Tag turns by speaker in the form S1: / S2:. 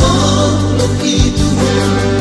S1: All lo que